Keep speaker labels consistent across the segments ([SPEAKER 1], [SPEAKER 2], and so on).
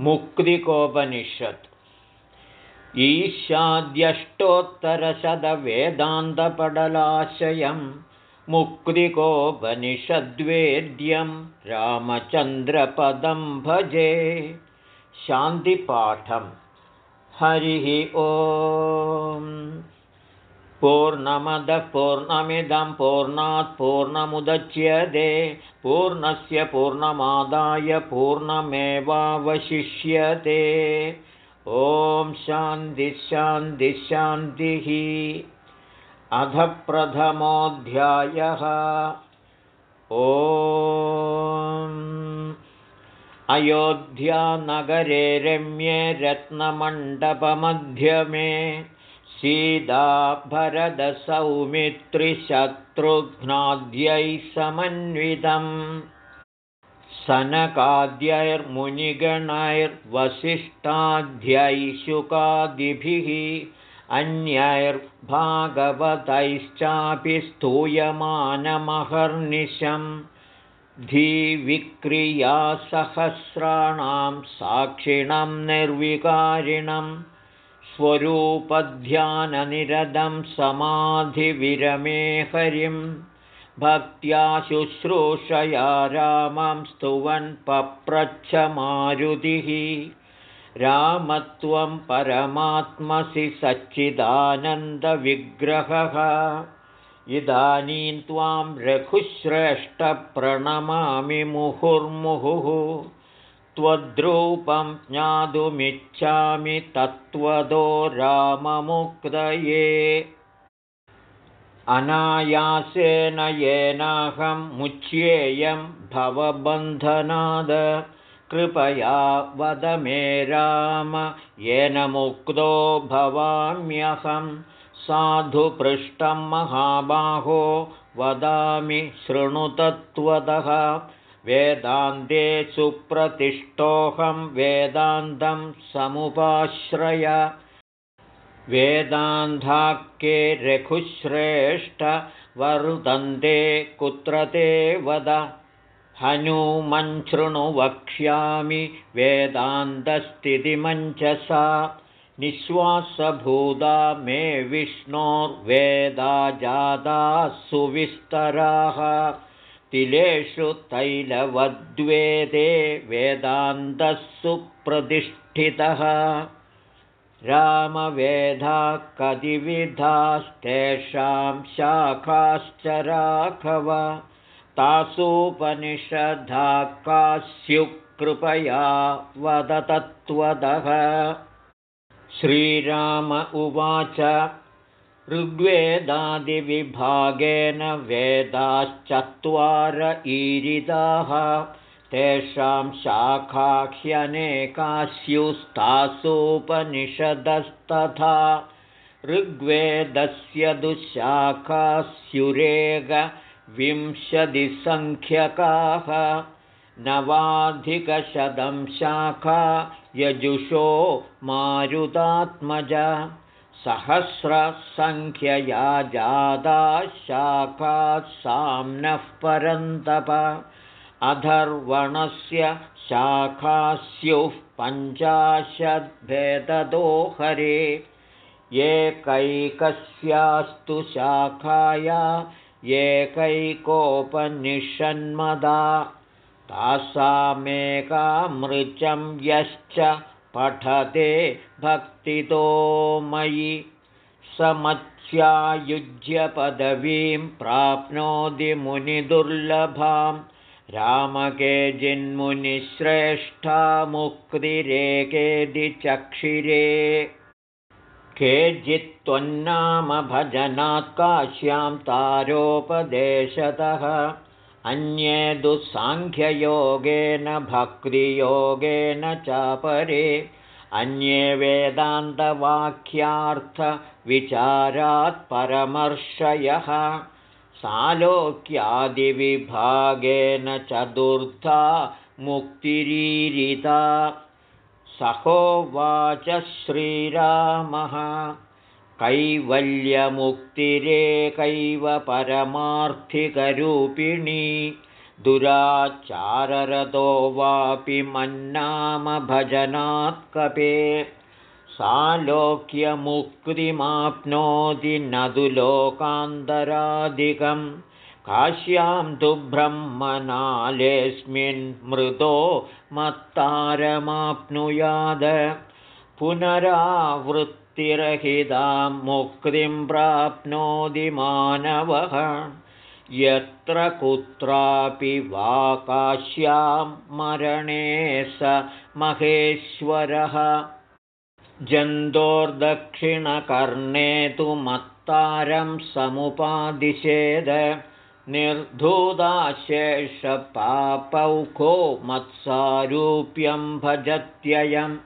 [SPEAKER 1] मुक्तिकोपनिषत्। ईशाद्यष्टोत्तरशतवेदान्तपडलाशयं मुक्तिकोपनिषद्वेद्यं रामचन्द्रपदं भजे। शान्तिपाठं। हरिः ओ पूर्णमदः पूर्णमिदं पूर्णात् पूर्णमुदच्यते पूर्णस्य पूर्णमादाय पूर्णमेवावशिष्यते। ॐ शान्तिः अध प्रथमोऽध्यायः। ॐ अयोध्यानगरे रम्ये रत्नमण्डपमध्यमे सीता भरदसौमित्रिशत्रुघ्नाद्यैः समन्वितम् सनकाद्यैर्मुनिगणैर्वसिष्ठाद्यैशुकादिभिः अन्यैर्भागवतैश्चापि स्तूयमानमहर्निशम् धीविक्रियासहस्राणां साक्षिणं निर्विकारिणम् स्वरूपध्याननिरदं समाधिविरमे हरिं। भक्त्या शुश्रूषया रामं स्तुवन् पप्रच्छमारुतिः रामत्वं परमात्मसि सच्चिदानन्दविग्रहः। इदानीं त्वां रघुश्रेष्ठप्रणमामि मुहुर्मुहुः त्वद्रूपं ज्ञातुमिच्छामि तत्त्वदो राममुक्तये। अनायासेन येनाहं मुच्येयं भवबन्धनाद। कृपया वद मे राम येन मुक्तो भवाम्यहं। साधुपृष्ठं महाबाहो वदामि शृणुतत्वतः वेदान्ते सुप्रतिष्ठोऽहं वेदान्तं समुपाश्रय। वेदान्धाक्ये रघुश्रेष्ठ वर्धन्ते कुत्र ते वद? हनुमञ्छृणु वक्ष्यामि वेदान्तस्थितिमञ्चसा निःश्वासभूता मे विष्णोर्वेदा जाताः सुविस्तराः तिलेषु तैलवद्वेदे वेदान्तः सुप्रतिष्ठितः रामवेधा कतिविधास्तेषां शाखाश्च राघव। तासूपनिषद्धा कास्युकृपया वदतत्वदः श्रीराम उवाच ऋग्वेदादिविभागेन वेदाश्चत्वार ईरिदाः। तेषां शाखाह्यनेकास्युस्तासूपनिषदस्तथा ऋग्वेदस्य दुःशाखास्युरेगविंशतिसङ्ख्यकाः नवाधिकशतं शाखा यजुषो मारुतात्मज सहस्रसङ्ख्यया जादा शाखाः साम्नः परन्तप अधर्वणस्य पञ्चाशद्भेददो हरे एकैकस्यास्तु शाखाया एकैकोपनिषन्मदा तासामेकामृचं यश्च पठते भक्तितो मयि समत्स्यायुज्य पदवीं प्राप्नोति मुनिदुर्लभां। रामके जिन्मुनिश्रेष्ठा मुक्तिरेकेदि चक्षिरे। केचित्त्वन्नाम भजनात् काश्यां तारोपदेशतः अन्ये दुःसाङ्ख्ययोगेन भक्तियोगेन चापरे अन्ये वेदान्तवाक्यार्थविचारात् परमर्शयः सालोक्यादिविभागेन चतुर्था मुक्तिरीरिता सहोवाच श्रीरामः कैवल्यमुक्तिरेकैव परमार्थिकरूपिणी दुराचाररतो वापि मन्नामभजनात् कपे। सालोक्यमुक्तिमाप्नोति न तु लोकान्तरादिकं काश्यां तु ब्रह्मनालेऽस्मिन् मृतो मत्तारमाप्नुयाद पुनरावृत्तिरहितां मुक्तिं प्राप्नोति मानवः। यत्र कुत्रापि वा काश्यां मरणे स महेश्वरः। जन्तोर्दक्षिणकर्णे तु मत्तारं समुपादिशेद निर्धूदाशेषपापौखो मत्सारूप्यं भजत्ययं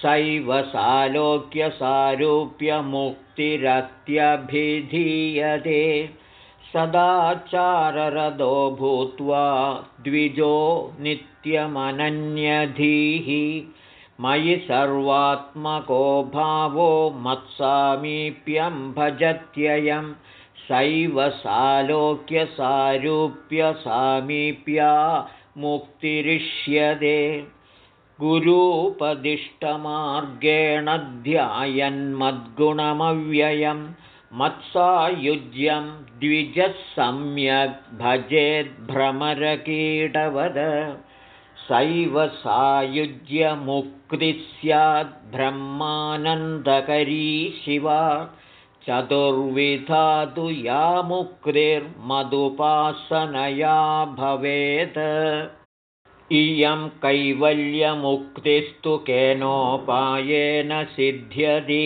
[SPEAKER 1] सैव सालोक्यसारूप्यमुक्तिरत्यभिधीयते सदाचाररदो भूत्वा द्विजो नित्यमनन्यधीः। मयि सर्वात्मको भावो मत्सामीप्यं भजत्ययं। सैव सालोक्यसारूप्यसामीप्या मुक्तिरिष्यते गुरूपदिष्टमार्गेण ध्यायन्मद्गुणमव्ययम् मत्सायुज्यं द्विजः सम्यग् भजेद्भ्रमरकीटवद सैव सायुज्यमुक्तिः स्याद्ब्रह्मानन्दकरी शिवा। चतुर्विधा तु या मुक्तिर्मदुपासनया भवेत् इयं कैवल्यमुक्तिस्तु केनोपायेन सिद्ध्यति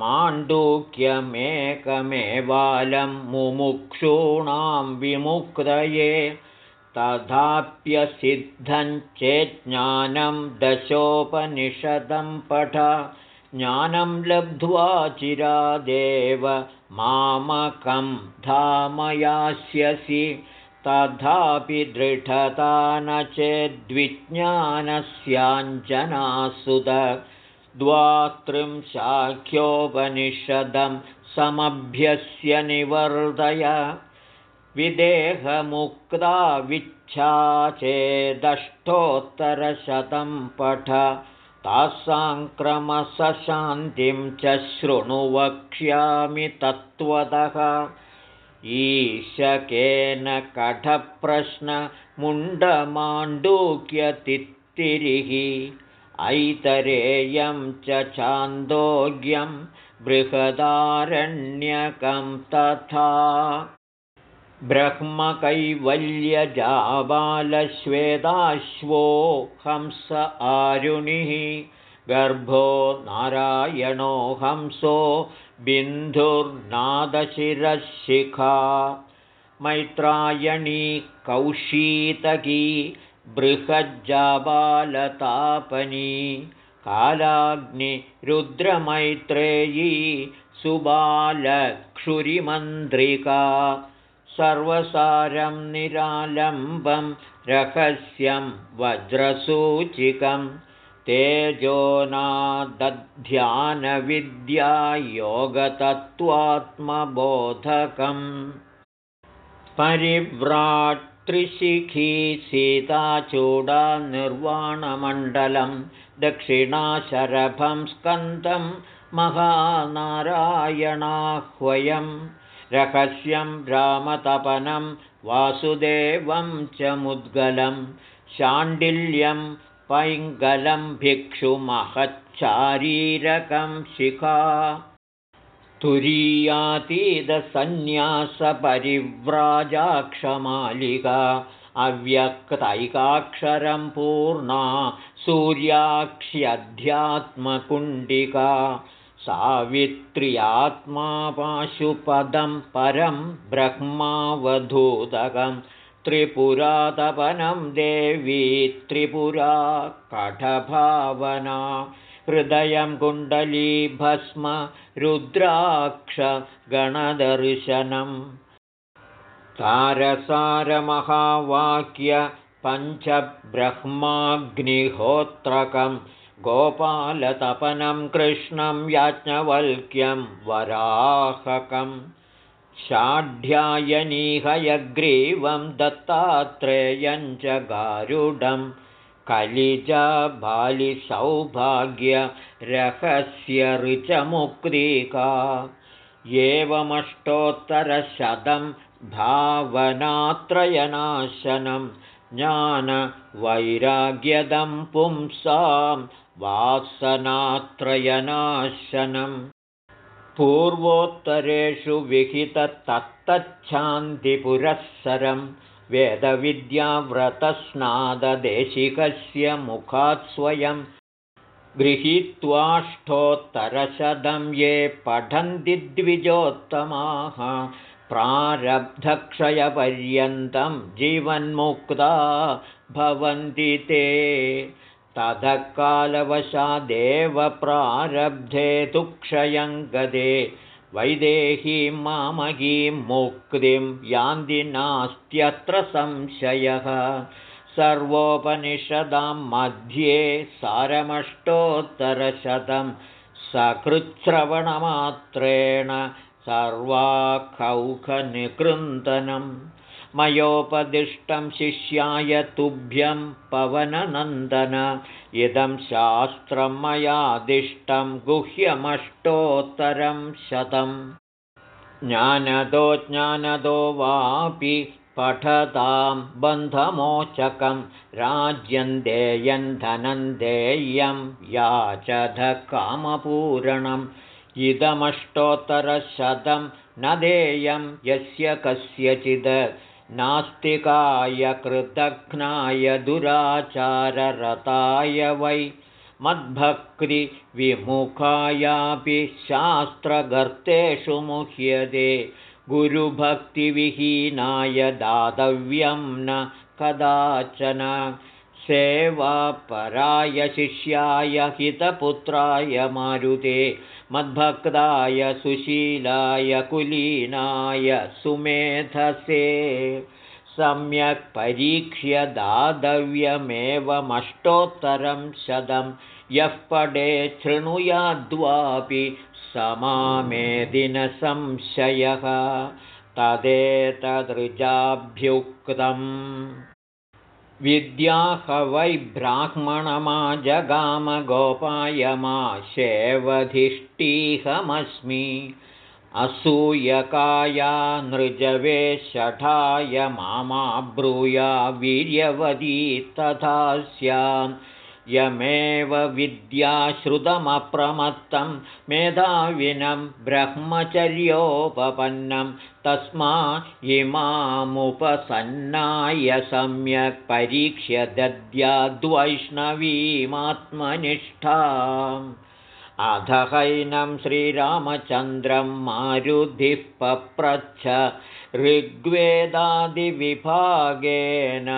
[SPEAKER 1] माण्डूक्यमेकमेवालं मुमुक्षूणां विमुक्तये तथाप्यसिद्धं चेज्ज्ञानं दशोपनिषदं पठ ज्ञानं लब्ध्वा चिरादेव मामकं धामयास्यसि तथापि दृढता न चेद्विज्ञानस्याञ्जनासुत द्वात्रिंशाख्योपनिषदं समभ्यस्य निवर्धय। विदेहमुक्ता विच्छा चेदष्टोत्तरशतं पठ। तासाङ्क्रमसशान्तिं च शृणु वक्ष्यामि तत्त्वतः ईशकेन कठप्रश्नमुण्डमाण्डूक्यतित्तिरिः ऐतरेयं च चान्दोग्यं बृहदारण्यकं तथा ब्रह्मकैवल्यजाबालश्वेदाश्वो हंस आरुणिः गर्भो नारायणो हंसो बिन्धुर्नादशिरशिखा। मैत्रायणी कौशीतकी बृहज्जाबालतापनी। कालाग्निरुद्रमैत्रेयी सुबालक्षुरिमन्द्रिका। सर्वसारं निरालम्बं रहस्यं वज्रसूचिकं तेजोनादध्यानविद्यायोगतत्त्वात्मबोधकम्। परिव्राट्त्रिशिखी सीताचूडानिर्वाणमण्डलं दक्षिणाशरभं स्कन्दं महानारायणाह्वयम्। रहस्यं रामतपनं वासुदेवं च मुद्गलं शाण्डिल्यं पैङ्गलं भिक्षुमहच्चारीरकं शिखा। तुरीयातीतसन्न्यासपरिव्राजाक्षमालिका अव्यक्तैकाक्षरं पूर्णा सूर्याक्ष्यध्यात्मकुण्डिका सावित्र्यात्मा पाशुपदं परं ब्रह्मावधूतकं त्रिपुरातपनं देवी त्रिपुरा कठभावना हृदयं कुण्डलीभस्म रुद्राक्षगणदर्शनम् तारसारमहावाक्यपञ्चब्रह्माग्निहोत्रकं गोपालतपनं कृष्णं याज्ञवल्क्यं वराहकं षाढ्यायनीहयग्रीवं दत्तात्रेयञ्च गारुडं कलिजबालिसौभाग्यरहस्यऋचमुक्तिका। एवमष्टोत्तरशतं भावनात्रयनाशनं ज्ञानवैराग्यदं पुंसां वासनात्रयनाशनम् पूर्वोत्तरेषु विहितत्तच्छान्तिपुरःसरं वेदविद्याव्रतस्नाददेशिकस्य मुखात् स्वयं गृहीत्वाष्टोत्तरशतं ये पठन्ति द्विजोत्तमाः प्रारब्धक्षयपर्यन्तं जीवन्मुक्ता भवन्ति ते ततः कालवशादेव प्रारब्धे तुक्षयं गदे वैदेहीं मामहीं मुक्तिं यान्ति नास्त्यत्र संशयः। सर्वोपनिषदां मध्ये सारमष्टोत्तरशतं सकृच्छ्रवणमात्रेण सर्वाखौखनिकृन्दनम् मयोपदिष्टं शिष्याय तुभ्यं पवननन्दन। इदं शास्त्रं मयादिष्टं गुह्यमष्टोत्तरं शतम्। ज्ञानदो ज्ञानदो वापि पठतां बन्धमोचकं। राज्यं देयं धनं देयं याचधकामपूरणम्। इदमष्टोत्तरशतं न देयं यस्य कस्यचित् नास्तिकाय कृतघ्नाय दुराचाररताय वै मद्भक्तिविमुखायापि शास्त्रगर्तेषु मुह्यते। गुरुभक्तिविहीनाय दातव्यं न कदाचन सेवापराय शिष्याय हितपुत्राय मारुते मद्भक्ताय सुशीलाय कुलीनाय सुमेधसे। सम्यक् परीक्ष्य दातव्यमेवमष्टोत्तरं शतं यः पडे शृणुयाद्वापि समामेदिनसंशयः तदेतदृजाभ्युक्तम् विद्याह वै ब्राह्मणमाजगामगोपाय मा शेवधिष्ठीहमस्मि असूयकाया नृजवे षठाय मामा ब्रूया वीर्यवती तथा स्याम् यमेव विद्याश्रुतमप्रमत्तं मेधाविनं ब्रह्मचर्योपपन्नं तस्मा इमामुपसन्नाय सम्यक् परीक्ष्य दद्याद्वैष्णवीमात्मनिष्ठाम् अधहैनं श्रीरामचन्द्रं मारुधिः पप्रच्छ ऋग्वेदादिविभागेन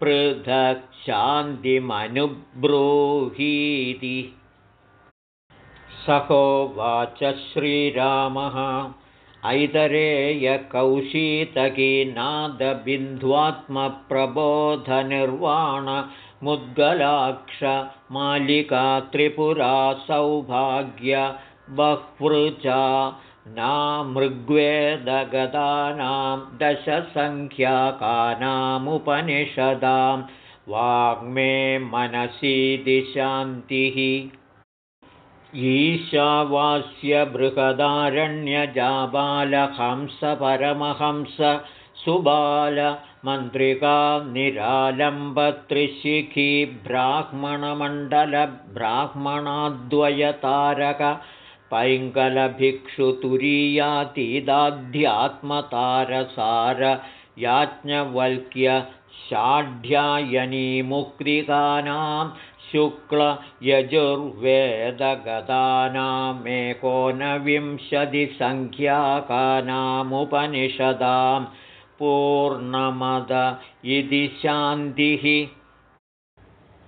[SPEAKER 1] पृथक् शान्तिमनुब्रूहीति। सहोवाच श्रीरामः। ऐतरेयकौशीतकीनादबिन्ध्वात्मप्रबोधनिर्वाणमुद्गलाक्षमालिका त्रिपुरा सौभाग्य। बह्वृचा नामृग्वेदगतानां दशसङ्ख्याकानामुपनिषदां वाग्मे मनसीति शान्तिः ईशावास्य बृहदारण्यजाबालहंस सुबालमन्त्रिका निरालम्बत्रिशिखी ब्राह्मणमण्डलब्राह्मणाद्वयतारक पैङ्गलभिक्षुतुरीयातीदाध्यात्मतारसार याज्ञवल्क्य षाढ्यायनीमुक्तिकानां शुक्लयजुर्वेदगतानामेकोनविंशतिसङ्ख्याकानामुपनिषदां पूर्णमद इति शान्तिः।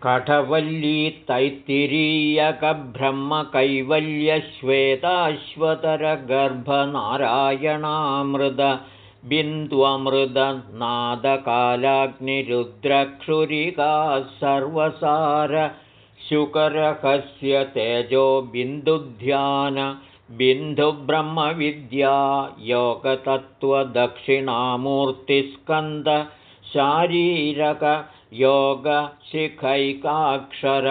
[SPEAKER 1] कठवल्ली तैत्तिरीयकब्रह्मकैवल्यश्वेताश्वतरगर्भनारायणामृद बिन्द्वमृदनादकालाग्निरुद्रक्षुरिका सर्वसार शुकरकस्य तेजो बिन्दुध्यान बिन्दुब्रह्मविद्या योगतत्त्वदक्षिणामूर्तिस्कन्द शारीरकयोगशिखैकाक्षर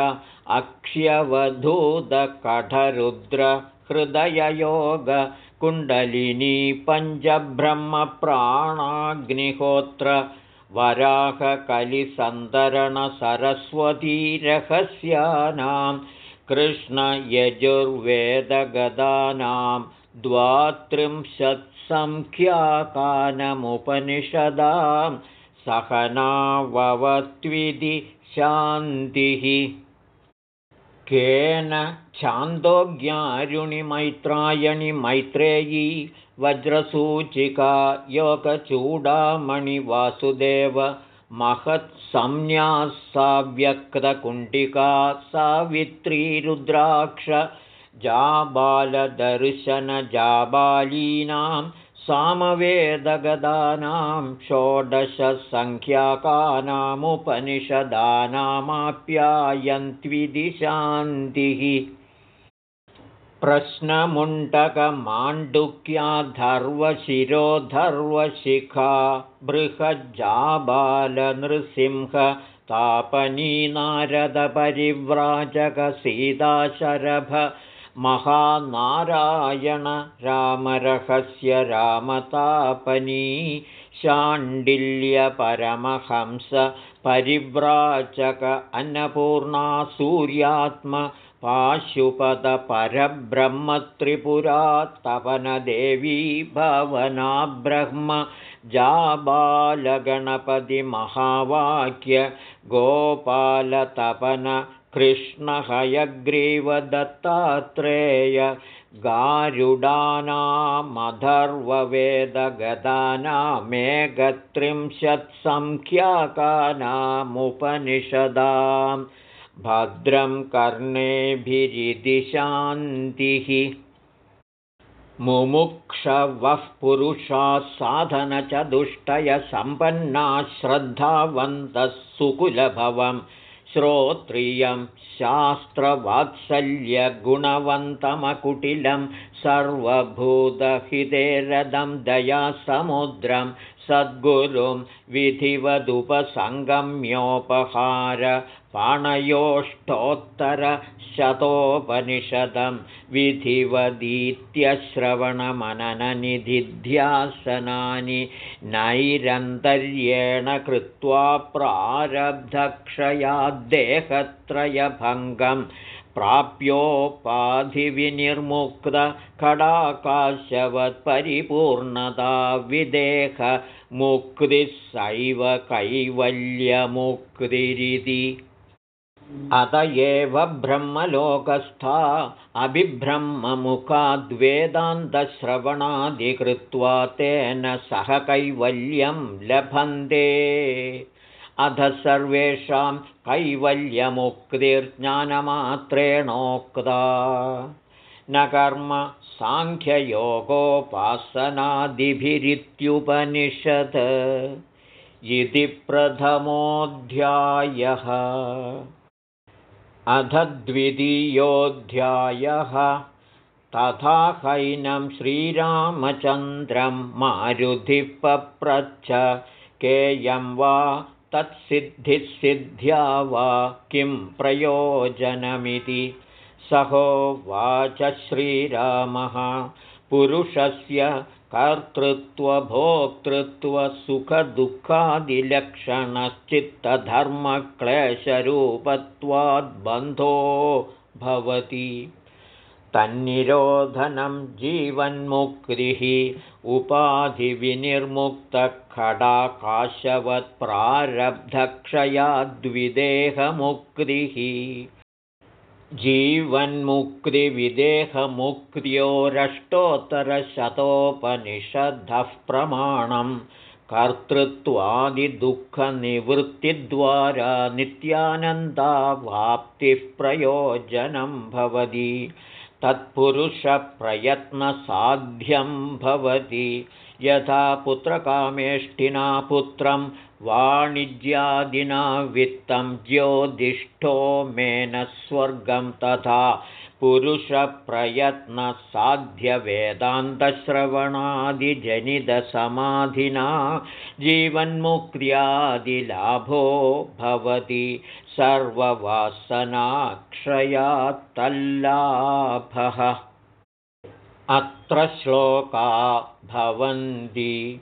[SPEAKER 1] अक्ष्यवधूतकठरुद्रहृदययोग कुण्डलिनी पञ्चब्रह्मप्राणाग्निहोत्र वराहकलिसन्दरणसरस्वतीरहस्यानां कृष्णयजुर्वेदगदानां द्वात्रिंशत्सङ्ख्याकानमुपनिषदां सहनाववत्विधि शान्तिः केन छान्दोज्ञारुणिमैत्रायणि मैत्रेयी वज्रसूचिका योगचूडामणिवासुदेव महत्संज्ञासाव्यक्तकुण्डिका सावित्रीरुद्राक्ष जाबालदर्शनजाबालीनां सामवेदगदानां षोडशसङ्ख्याकानामुपनिषदानामाप्यायन्त्विदिशान्तिः। प्रश्नमुण्डकमाण्डुक्याधर्वशिरोधर्वशिखा बृहज्जाबालनृसिंहतापनीनारदपरिव्राजकसीताशरभ महानारायण रामरहस्य रामतापनी शाण्डिल्यपरमहंस परिव्राजक अन्नपूर्णा सूर्यात्म पाशुपदपरब्रह्मत्रिपुरात्तपनदेवी भवना ब्रह्म जाबालगणपतिमहावाक्य गोपालतपन कृष्णहयग्रीवदत्तात्रेय गारुडानामधर्ववेदगदानामेकत्रिंशत्सङ्ख्याकानामुपनिषदां भद्रं कर्णेभिरिति शान्तिः। मुमुक्षवः पुरुषाः साधनचतुष्टयसम्पन्नाः श्रद्धावन्तः सुकुलभवम् श्रोत्रियं शास्त्रवात्सल्यगुणवन्तमकुटिलं सर्वभूतहितेरदं दयासमुद्रं सद्गुरुं विधिवदुपसङ्गम्योपहार पाणयोष्ठोत्तरशतोपनिषदं विधिवदीत्यश्रवणमनननिधिध्यासनानि नैरन्तर्येण कृत्वा प्रारब्धक्षयाद्देहत्रयभङ्गं प्राप्योपाधिविनिर्मुक्तखडाकाशवत्परिपूर्णता विदेहमुक्तिः सैव कैवल्यमुक्तिरिति अत एव ब्रह्मलोकस्था अभिब्रह्ममुखाद्वेदान्तश्रवणादिकृत्वा तेन सह कैवल्यं लभन्ते। अध सर्वेषां कैवल्यमुक्तिर्ज्ञानमात्रेणोक्ता। न कर्म साङ्ख्ययोगोपासनादिभिरित्युपनिषत्। इति प्रथमोऽध्यायः अध द्वितीयोऽध्यायः तथा हैनं श्रीरामचन्द्रं मारुधिपप्रच्छ केयं वा तत्सिद्धिसिद्ध्या वा किं प्रयोजनमिति। सहोवाच श्रीरामः। पुरुषस्य कर्तृत्वभोक्तृत्वसुखदुःखादिलक्षणश्चित्तधर्मक्लेशरूपत्वाद्बन्धो भवति। तन्निरोधनं जीवन्मुक्तिः उपाधिविनिर्मुक्तखडाकाशवत्प्रारब्धक्षयाद्विदेहमुक्तिः जीवन्मुक्तिविदेहमुक्त्योरष्टोत्तरशतोपनिषद्धः प्रमाणं कर्तृत्वादिदुःखनिवृत्तिद्वारा नित्यानन्दावाप्तिः प्रयोजनं भवति। तत्पुरुषप्रयत्नसाध्यं भवति। यथा पुत्रकामेष्टिना पुत्रं वाणिज्यादिना वित्तं ज्योतिष्ठो मेन स्वर्गं तथा पुरुषप्रयत्नसाध्यवेदान्तश्रवणादिजनितसमाधिना जीवन्मुक्त्यादिलाभो भवति सर्ववासनाक्षयात्तल्लाभः। अत्र श्लोका भवन्ति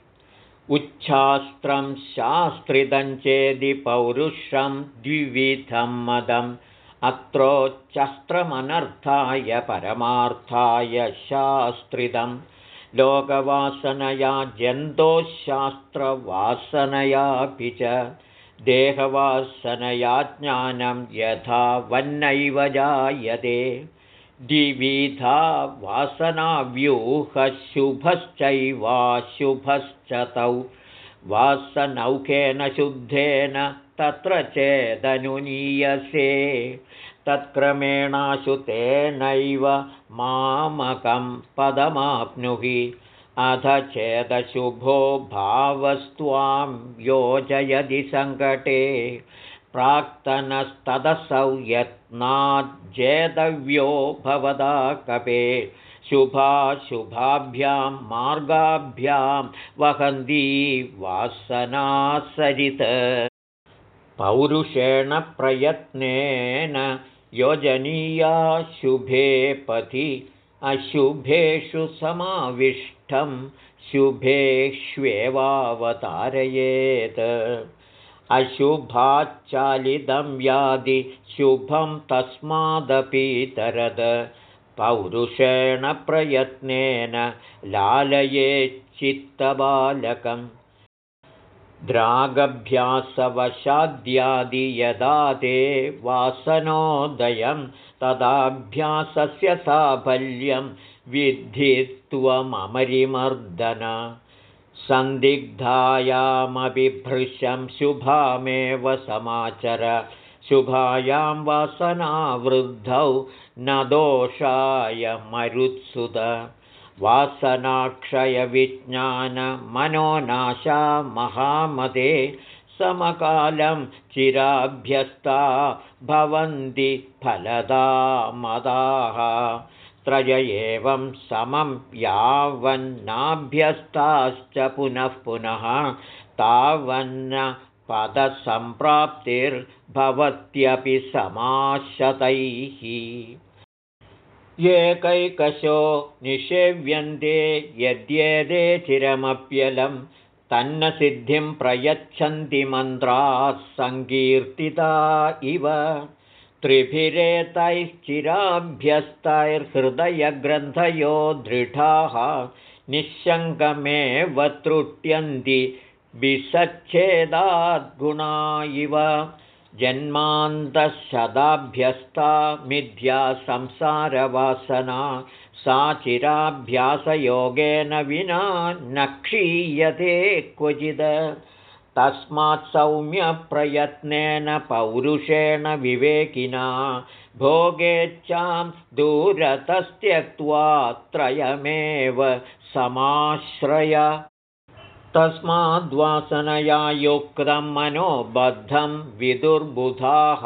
[SPEAKER 1] उच्छास्त्रं शास्त्रितं चेदि पौरुषं द्विविधं मदम्। अत्रोच्चस्त्रमनर्थाय परमार्थाय शास्त्रितं लोकवासनया जन्तोशास्त्रवासनयापि च। देहवासनया ज्ञानं यथा वन्नैव जायते द्विविधा वासनाव्यूहशुभश्चैवाशुभश्च तौ वासनौखेन शुद्धेन तत्र चेदनुनीयसे। तत्क्रमेणाशु तेनैव मामकं पदमाप्नुहि। अथ चेदशुभो भावस्त्वां योजयदि सङ्कटे। प्राक्तनस्तदसौ यत्नाज्जेतव्यो भवदा कपे। शुभाशुभाभ्यां मार्गाभ्यां वहन्ती वासनासरित। पौरुषेण प्रयत्नेन योजनीया शुभे पथि। अशुभेषु समाविष्टं शुभेष्वेवावतारयेत् अशुभाच्चालितं यादि शुभं तस्मादपीतरद पौरुषेण प्रयत्नेन लालयेच्चित्तबालकम् द्रागभ्यासवशाद्यादि यदा ते वासनोदयं तदाभ्यासस्य साफल्यं त्वमरिमर्दन सन्दिग्धायामपि भृशं शुभामेव समाचर। शुभायां वासनावृद्धौ न दोषाय मरुत्सुत। वासनाक्षयविज्ञानमनोनाशा महामते समकालं चिराभ्यस्ता भवन्ति फलदा मदाः त्रय एवं समं यावन्नाभ्यस्ताश्च पुनः पुनः तावन्न पदसम्प्राप्तिर्भवत्यपि समाशतैः। एकैकशो निषेव्यन्ते यद्येते चिरमप्यलं तन्न सिद्धिं प्रयच्छन्ति मन्त्राः सङ्कीर्तिता इव त्रिभिरेतैश्चिराभ्यस्तैर्हृदयग्रन्थयो दृढाः निःशङ्कमेव त्रुट्यन्ति विसच्छेदाद्गुणा इव जन्मान्तशताभ्यस्ता मिथ्या संसारवासना सा चिराभ्यासयोगेन विना न क्षीयते क्वचिद् तस्मात् सौम्यप्रयत्नेन पौरुषेण विवेकिना भोगेच्छां दूरतस्त्यक्त्वा त्रयमेव समाश्रय। तस्माद्वासनया युक्तं मनोबद्धं विदुर्बुधाः।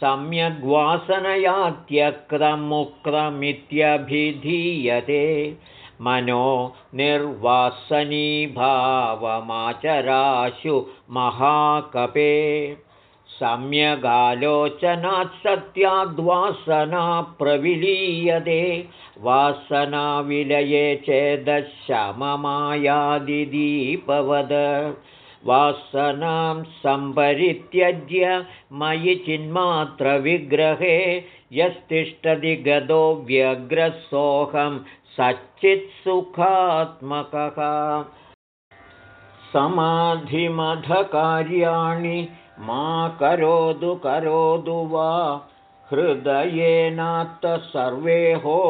[SPEAKER 1] सम्यग्वासनया त्यक्तं मुक्तमित्यभिधीयते मनो निर्वासनीभावमाचराशु महाकपे। सम्यगालोचनात् सत्याद्वासना प्रविलीयते। वासनाविलये चेदशममायादिदीपवद। वासनां सम्परित्यज्य मयि चिन्मात्रविग्रहे। यस्तिष्ठति गतो व्यग्रसोऽहं सच्चित्सुखात्मकः समाधिमधकार्याणि मा करोतु करोतु वा। हृदयेनात्त सर्वेहो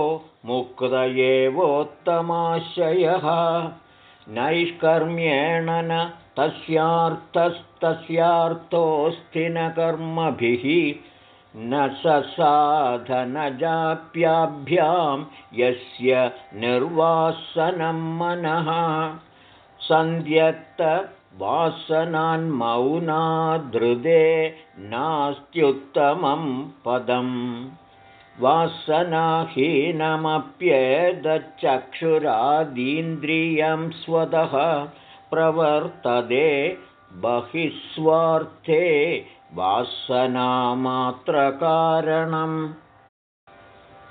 [SPEAKER 1] मुक्त एवोत्तमाशयः नैष्कर्म्येण न तस्यार्थस्तस्यार्थोऽस्ति न कर्मभिः न ससाधनजाप्याभ्यां यस्य निर्वासनं मनः। सन्ध्यक्त वासनान्मौनादृदे नास्त्युत्तमं पदम्। वासनाहीनमप्येदच्चक्षुरादीन्द्रियं स्वतः प्रवर्तते बहिस्वार्थे वासनामात्रकारणम्।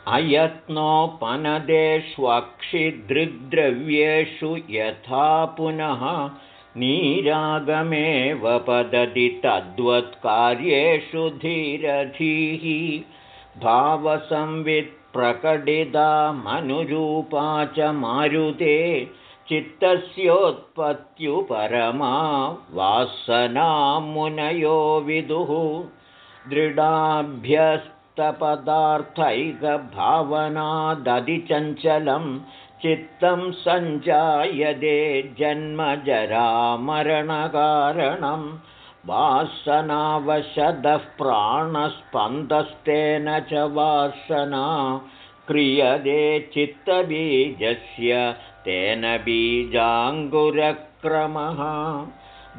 [SPEAKER 1] अयत्नोपनदेष्वक्षिदृग्द्रव्येषु यथा पुनः नीरागमेव पदति तद्वत्कार्येषु धीरधीः। भावसंवित्प्रकटितामनुरूपा च मारुते चित्तस्योत्पत्त्युपरमा वासनामुनयो विदुः दृढाभ्यस्तपदार्थैकभावनादधिचञ्चलं चित्तं सञ्जायते जन्मजरामरणकारणम् वासनावशदः प्राणस्पन्दस्तेन च वासना क्रियते चित्तबीजस्य तेन बीजाङ्गुरक्रमः।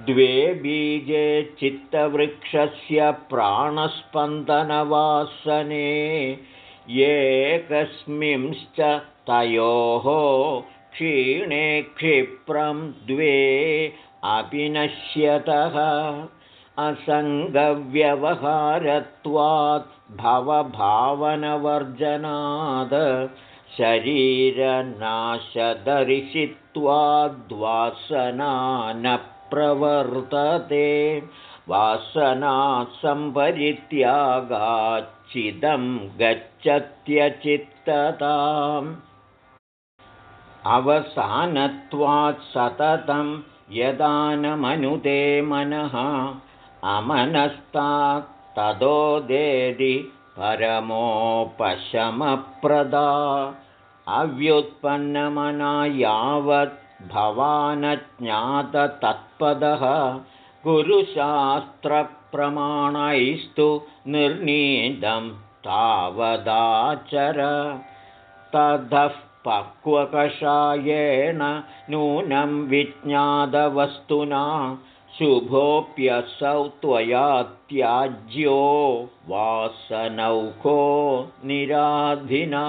[SPEAKER 1] द्वे बीजे चित्तवृक्षस्य प्राणस्पन्दनवासने एकस्मिंश्च तयोः क्षीणे क्षिप्रं द्वे अपि नश्यतः असङ्गव्यवहारत्वात् भवभावनवर्जनाद् शरीरनाशदर्शित्वाद्वासना न प्रवर्तते वासनासम्परित्यागाच्चिदं गच्छत्यचित्तताम्। अवसानत्वात् सततं यदा न मनुते मनः अमनस्तात् ततो देदि परमोपशमप्रदा अव्युत्पन्नमना यावत् भवानज्ञाततत्पदः गुरुशास्त्रप्रमाणैस्तु निर्णीतं तावदाचर। ततः पक्वकषायेण नूनं विज्ञातवस्तुना शुभोऽप्यसौ त्वया त्याज्यो वासनौको निराधिना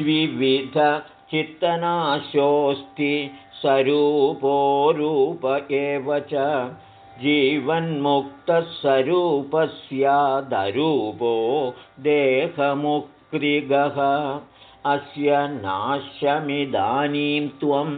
[SPEAKER 1] द्विविधचित्तनाशोऽस्ति स्वरूपो रूप एव च जीवन्मुक्तस्वरूपस्यादरूपो देहमुक्तिगः अस्य नाश्यमिदानीं त्वं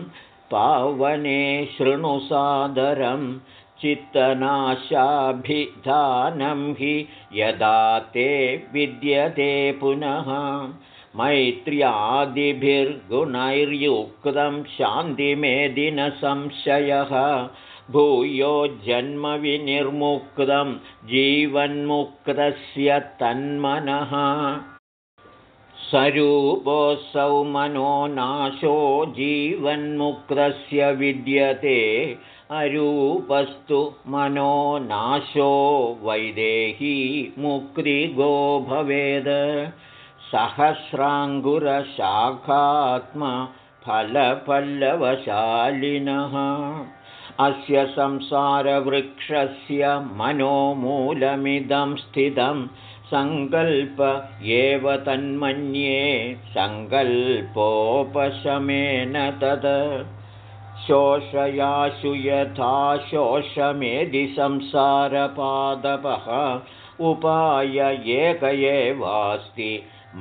[SPEAKER 1] पावने शृणुसादरं चित्तनाशाभिधानं हि यदा ते विद्यते पुनः। मैत्र्यादिभिर्गुणैर्युक्तं शान्तिमेदिनसंशयः भूयो जन्मविनिर्मुक्तं जीवन्मुक्तस्य तन्मनः स्वरूपोऽसौ मनो नाशो जीवन्मुक्तस्य विद्यते। अरूपस्तु मनो नाशो वैदेही मुक्तिगो भवेद्। सहस्राङ्गुरशाखात्मफलपल्लवशालिनः अस्य संसारवृक्षस्य मनोमूलमिदं स्थितं सङ्कल्प एव तन्मन्ये सङ्कल्पोपशमेन तद् शोषयाशु यथा शोषमेधि संसारपादपः उपाय एक एवास्ति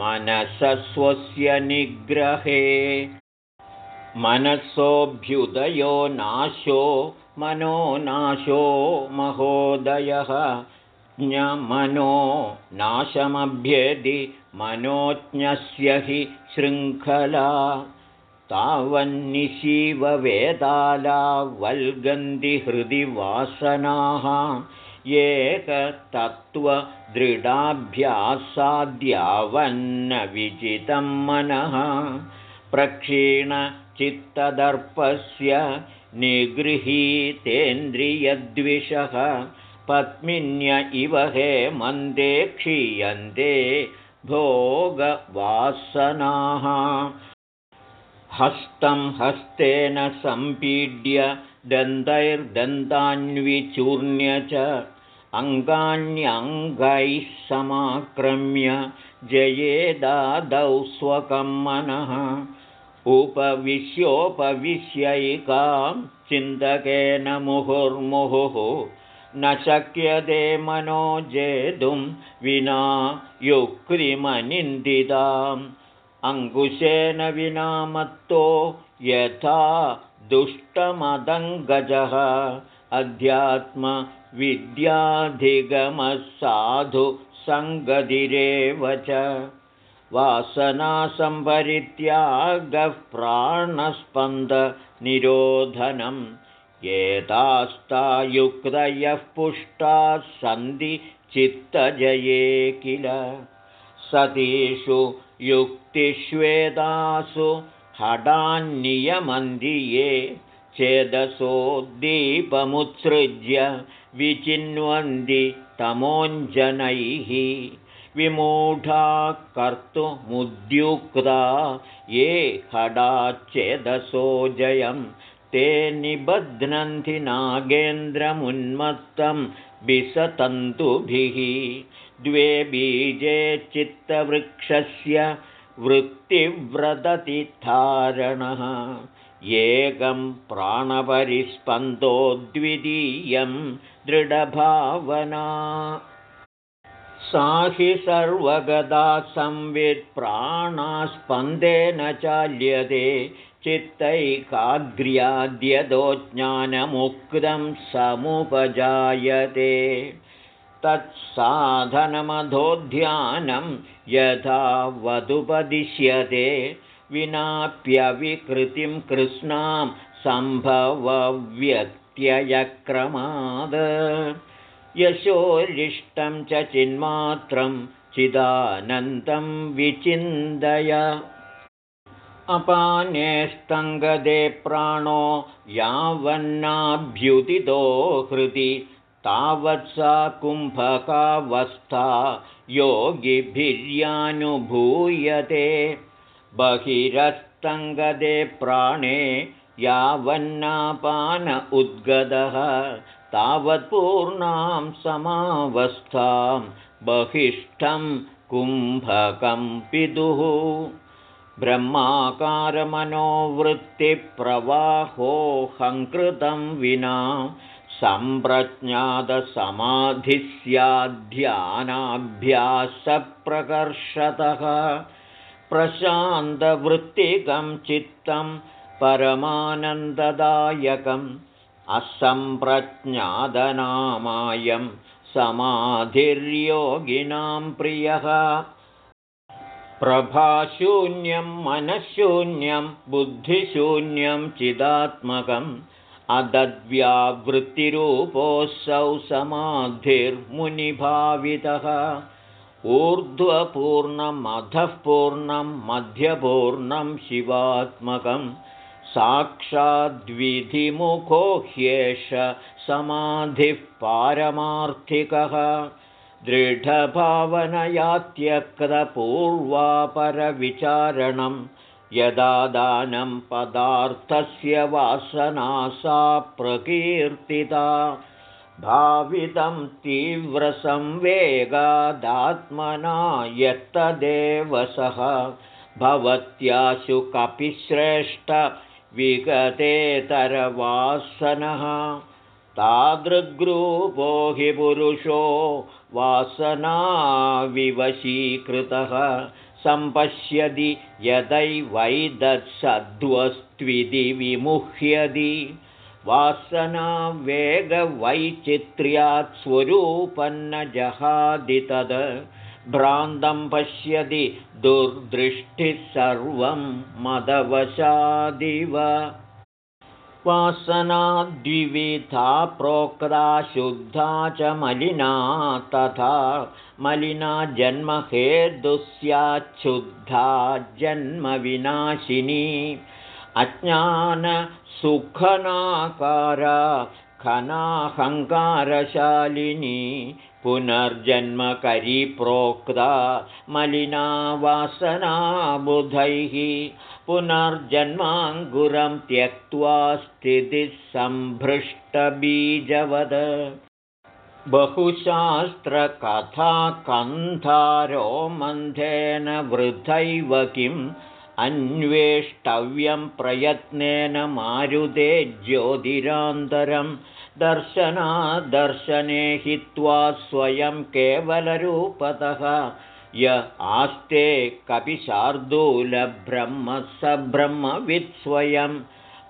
[SPEAKER 1] मनसस्वस्य निग्रहे। मनसोऽभ्युदयो नाशो मनो नाशो महोदयः ज्ञमनो नाशमभ्यदि मनोज्ञस्य हि शृङ्खला तावन्निशिववेदाला वल्गन्धि हृदि वासनाः एकतत्त्वदृढाभ्यासाद्यावन्न विजितं मनः प्रक्षीणचित्तदर्पस्य निगृहीतेन्द्रियद्विषः पत्मिन्य इव हे मन्दे क्षीयन्ते भोगवासनाः। हस्तं हस्तेन सम्पीड्य दन्तैर्दन्तान्विचूर्ण्य च अङ्गान्यङ्गैः समाक्रम्य जयेदादौ स्वकं मनः उपविश्योपविश्यैकां चिन्तकेन मुहुर्मुहुः न शक्यते मनो जेतुं विना युक्तिमनिन्दिताम्। अङ्कुशेन विना मत्तो यथा दुष्टमदङ्गजः। अध्यात्मविद्याधिगमसाधु सङ्गतिरेव च। वासनासम्परित्यागः प्राणस्पन्दनिरोधनम् एतास्ता युक्तयः पुष्टाः सन्ति चित्तजये किल? सतीषु युक्तिष्वेदासु हडान्नियमन्ति ये दीपमुत्सृज्य विचिन्वन्ति तमोञ्जनैः विमूढा कर्तुमुद्युक्ता ये हडाच्चेदसो जयं ते निबध्नन्ति नागेन्द्रमुन्मत्तं विसतन्तुभिः। द्वे बीजे चित्तवृक्षस्य वृत्तिव्रततिधारणः एकं प्राणपरिस्पन्दो द्वितीयं दृढभावना। सा हि सर्वगदा संवित्प्राणास्पन्देन चाल्यते चित्तैकाग्र्याद्यदो ज्ञानमुक्तं समुपजायते। तत्साधनमधोध्यानं यथा वधुपदिश्यते विनाप्यविकृतिं कृष्णां सम्भवव्यत्ययक्रमाद। यशोरिष्टं च चिन्मात्रं चिदानन्तं विचिन्तय अपानेस्तङ्गदे प्राणो यावन्नाभ्युदितो हृदि तावत्सा कुम्भकावस्था योगिभिर्यानुभूयते। बहिरस्तङ्गदे प्राणे यावन्नापान उद्गदः तावत्पूर्णां समावस्थां बहिष्ठं कुम्भकं पितुः ब्रह्माकारमनोवृत्तिप्रवाहोऽहङ्कृतं विना सम्प्रज्ञातसमाधिस्याध्यानाभ्यासप्रकर्षतः। प्रशान्तवृत्तिकं चित्तं परमानन्ददायकम् असम्प्रज्ञादनामायं समाधिर्योगिनां प्रियः प्रभाशून्यं मनःशून्यं बुद्धिशून्यं चिदात्मकम् अदद्व्यावृत्तिरूपोऽसौ समाधिर्मुनिभावितः ऊर्ध्वपूर्णमधःपूर्णं मध्यपूर्णं शिवात्मकं साक्षाद्विधिमुखो ह्येष समाधिः पारमार्थिकः दृढभावनयात्यक्रपूर्वापरविचारणं यदा दानं पदार्थस्य वासना सा प्रकीर्तिता। भावितं तीव्रसंवेगादात्मना यत्तदेव सः भवत्याशु कपिश्रेष्ठ विगतेतरवासनः तादृग्रूपो हि पुरुषो वासनाविवशीकृतः सम्पश्यति यदैवैदत्सद्वस्त्विति विमुह्यति। वासनावेगवैचित्र्यात् स्वरूपन्न जहादि तद् भ्रान्तं पश्यति दुर्दृष्टिः सर्वं मदवशादिव वासना द्विविधा प्रोक्ता शुद्धा च मलिना तथा मलिना जन्महेदुस्याच्छुद्धा जन्मविनाशिनी। अज्ञानसुखनाकारा खनाहङ्कारशालिनी पुनर्जन्मकरी प्रोक्ता मलिना वासना बुधैः पुनर्जन्माङ्गुरं त्यक्त्वा स्थितिः सम्भृष्टबीजवद बहुशास्त्रकथाकन्धारो मन्थेन वृथैव किम् अन्वेष्टव्यं प्रयत्नेन मारुते ज्योतिरान्तरं दर्शनादर्शने हित्वा स्वयं केवलरूपतः। य आस्ते कपिशार्दूलब्रह्म स ब्रह्मवित्स्वयम्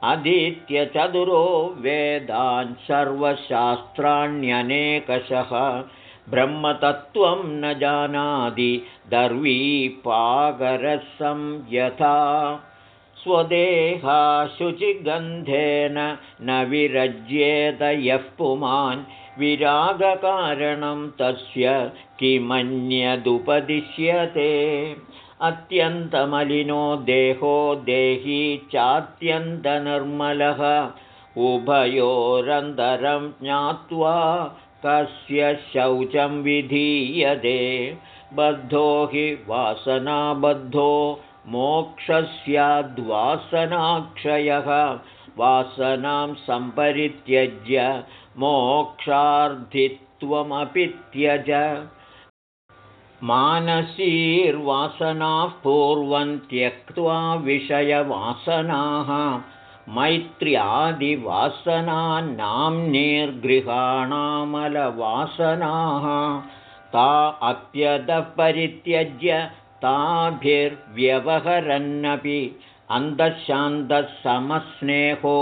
[SPEAKER 1] अधीत्यचतुरो वेदान् सर्वशास्त्राण्यनेकशः। ब्रह्मतत्त्वं न जानाति दर्वीपाकरसं यथा स्वदेहाशुचिगन्धेन न विरज्येत यः पुमान्। विरागकारणं तस्य किमन्यदुपदिश्यते। अत्यन्तमलिनो देहो देही चात्यन्तनिर्मलः। उभयोरन्तरं ज्ञात्वा कस्य शौचं विधीयते। बद्धो हि वासनाबद्धो मोक्षस्याद्वासनाक्षयः। वासनां सम्परित्यज्य मोक्षार्थित्वमपि त्यज। मानसीर्वासनाः पूर्वं त्यक्त्वा विषयवासनाः। मैत्र्यादिवासनानाम्निर्गृहाणामलवासनाः ता अप्यदपरित्यज्य ताभिर्व्यवहरन्नपि अन्धशान्तसमस्नेहो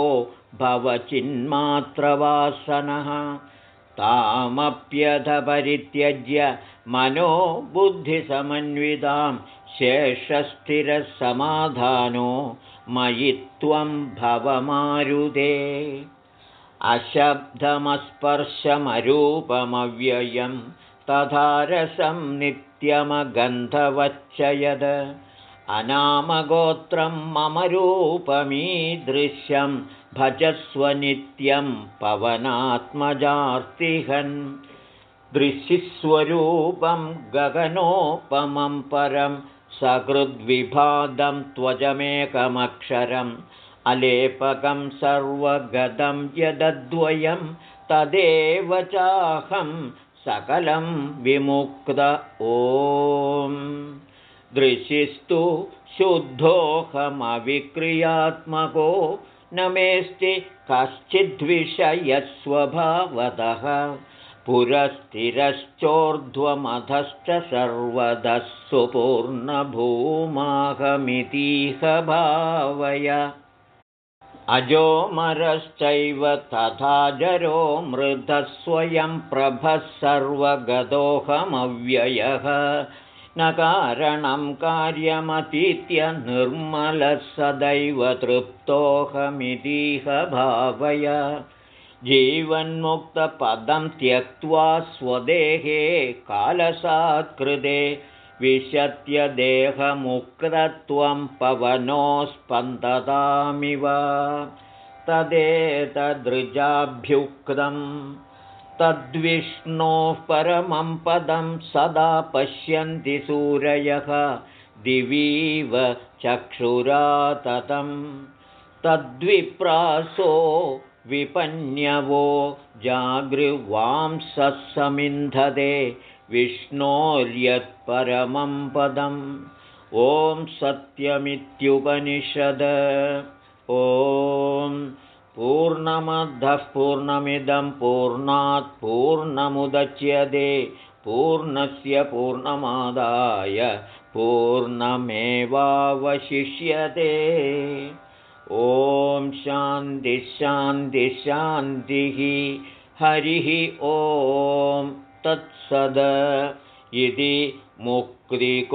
[SPEAKER 1] भवचिन्मात्रवासनः तामप्यधपरित्यज्य मनो बुद्धिसमन्वितां शेषस्थिरसमाधानो मयि त्वं भवमारुदे। अशब्दमस्पर्शमरूपमव्ययं तथा रसं नित्यमगन्धवच्च यद अनामगोत्रं मम रूपमीदृश्यं भजस्वनित्यं पवनात्मजार्तिहन्। दृशिस्वरूपं गगनोपमं परं सकृद्विभादं त्वजमेकमक्षरम्। अलेपकं सर्वगतं यदद्वयं तदेव चाहं सकलं विमुक्त ॐ दृशिस्तु शुद्धोऽहमविक्रियात्मको न मेऽस्ति कश्चिद्विषयस्वभावतः। पुरस्थिरश्चोर्ध्वमधश्च सर्वदः सुपूर्णभूमाहमितीह भावय अजोमरश्चैव तथा जरो मृधः स्वयं प्रभः सर्वगतोऽहमव्ययः। न कारणं कार्यमतीत्य निर्मलः सदैव तृप्तोऽहमितीह भावय। जीवन्मुक्तपदं त्यक्त्वा स्वदेहे कालसात्कृते विशत्यदेहमुक्तत्वं पवनोस्पन्दतामिव तदेतदृजाभ्युक्तं तद्विष्णोः परमं पदं सदा पश्यन्ति सूरयः दिवीव चक्षुराततं तद्विप्रासो विपन्यवो जागृवांसमिन्धते विष्णोर्यत्परमं पदम्। ॐ सत्यमित्युपनिषद। ॐ पूर्णमद्धः पूर्णमिदं पूर्णात् पूर्णमुदच्यते। पूर्णस्य पूर्णमादाय पूर्णमेवावशिष्यते। ॐ शान्तिः हरिः ॐ तत्सद। इति मुक्तिकोपनिषत्समाप्ता।